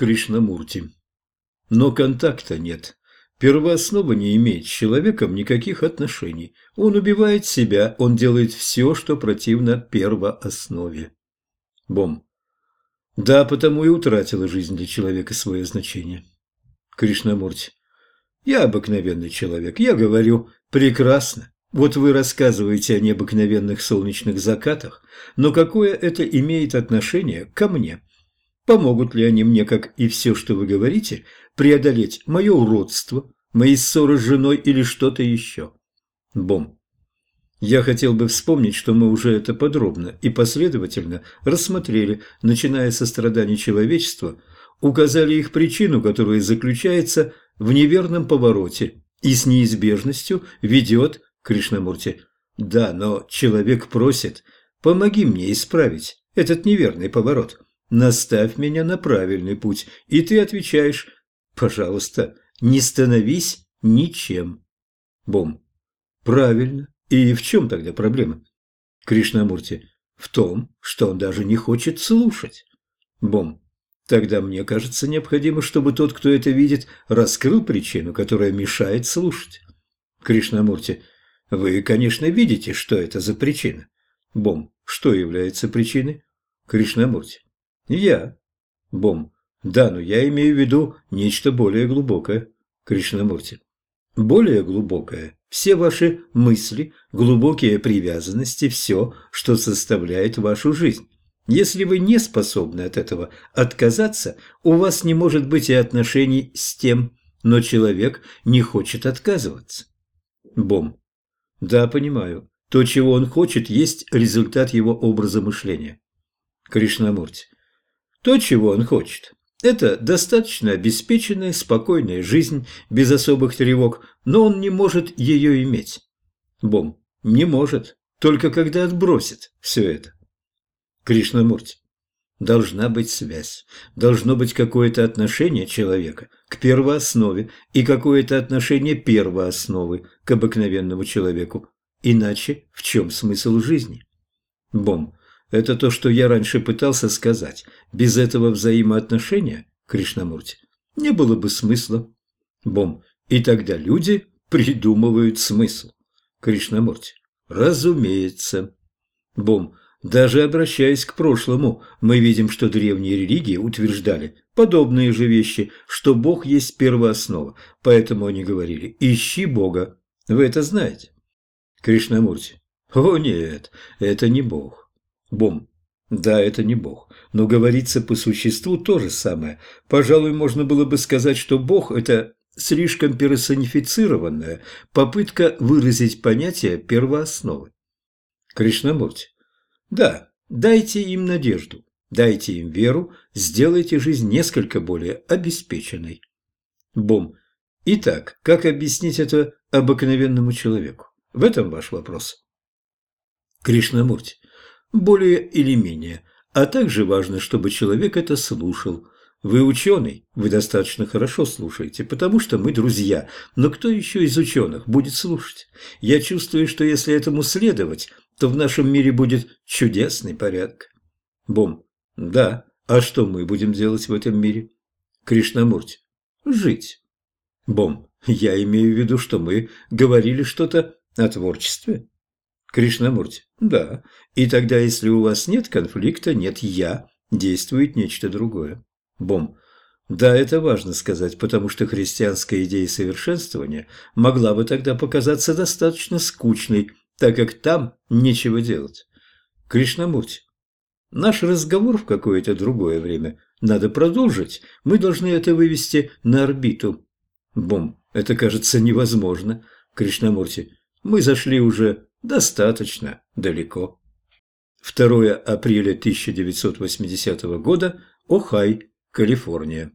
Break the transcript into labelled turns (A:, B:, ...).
A: Кришнамурти. Но контакта нет. Первооснова не имеет с человеком никаких отношений. Он убивает себя, он делает все, что противно первооснове. Бом. Да, потому и утратила жизнь для человека свое значение. Кришнамурти. Я обыкновенный человек, я говорю прекрасно. Вот вы рассказываете о необыкновенных солнечных закатах, но какое это имеет отношение ко мне? Помогут ли они мне, как и все, что вы говорите, преодолеть мое уродство, мои ссоры с женой или что-то еще? Бом. Я хотел бы вспомнить, что мы уже это подробно и последовательно рассмотрели, начиная со страданий человечества, указали их причину, которая заключается в неверном повороте и с неизбежностью ведет Кришнамурти. Да, но человек просит, помоги мне исправить этот неверный поворот. Наставь меня на правильный путь. И ты отвечаешь, пожалуйста, не становись ничем. Бом. Правильно. И в чем тогда проблема? Кришнамурти. В том, что он даже не хочет слушать. Бом. Тогда мне кажется необходимо, чтобы тот, кто это видит, раскрыл причину, которая мешает слушать. Кришнамурти. Вы, конечно, видите, что это за причина. Бом. Что является причиной? Кришнамурти. Я. Бом. Да, но я имею в виду нечто более глубокое. Кришнамурти. Более глубокое. Все ваши мысли, глубокие привязанности, все, что составляет вашу жизнь. Если вы не способны от этого отказаться, у вас не может быть и отношений с тем, но человек не хочет отказываться. Бом. Да, понимаю. То, чего он хочет, есть результат его образа мышления. Кришнамурти. То, чего он хочет, это достаточно обеспеченная, спокойная жизнь, без особых тревог, но он не может ее иметь. Бом. Не может, только когда отбросит все это. Кришнамурти. Должна быть связь, должно быть какое-то отношение человека к первооснове и какое-то отношение первоосновы к обыкновенному человеку. Иначе в чем смысл жизни? Бом. Это то, что я раньше пытался сказать. Без этого взаимоотношения, Кришнамурти, не было бы смысла. Бом. И тогда люди придумывают смысл. Кришнамурти. Разумеется. Бом. Даже обращаясь к прошлому, мы видим, что древние религии утверждали подобные же вещи, что Бог есть первооснова, поэтому они говорили «ищи Бога». Вы это знаете? Кришнамурти. О нет, это не Бог. Бом. Да, это не Бог. Но говорится по существу то же самое. Пожалуй, можно было бы сказать, что Бог – это слишком персонифицированная попытка выразить понятие первоосновы. Кришнамурти. Да, дайте им надежду, дайте им веру, сделайте жизнь несколько более обеспеченной. Бом. Итак, как объяснить это обыкновенному человеку? В этом ваш вопрос. Кришнамурти. Более или менее. А также важно, чтобы человек это слушал. Вы ученый, вы достаточно хорошо слушаете, потому что мы друзья. Но кто еще из ученых будет слушать? Я чувствую, что если этому следовать, то в нашем мире будет чудесный порядок. Бом. Да. А что мы будем делать в этом мире? Кришнамурти. Жить. Бом. Я имею в виду, что мы говорили что-то о творчестве. Кришнамурти. Да. И тогда, если у вас нет конфликта, нет «я», действует нечто другое. Бом. Да, это важно сказать, потому что христианская идея совершенствования могла бы тогда показаться достаточно скучной, так как там нечего делать. Кришнамурти, наш разговор в какое-то другое время надо продолжить. Мы должны это вывести на орбиту. Бом, это кажется невозможно. Кришнамурти, мы зашли уже достаточно далеко. 2 апреля 1980 года, Охай, Калифорния.